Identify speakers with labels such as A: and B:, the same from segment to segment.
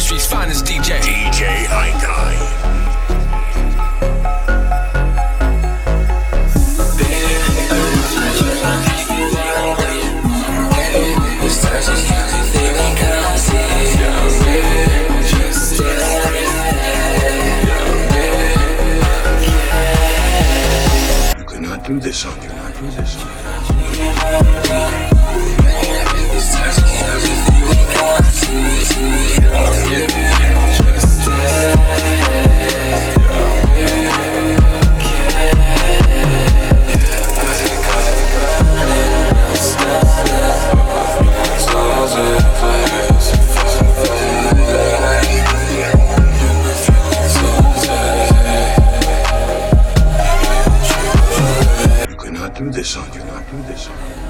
A: industry's finest DJ.
B: DJ hxikai. You cannot do this on your own. Do this on. You your own.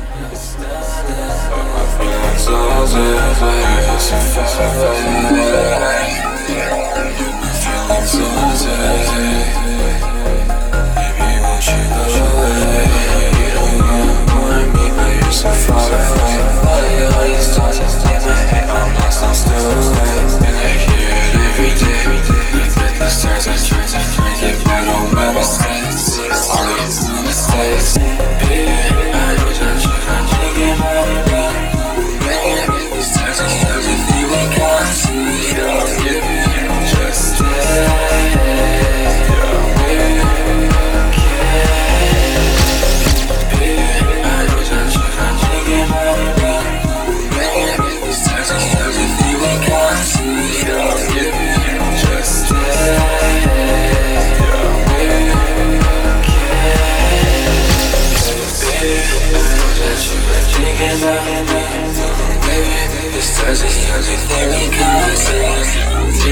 B: Do this on your own.
C: Yeah.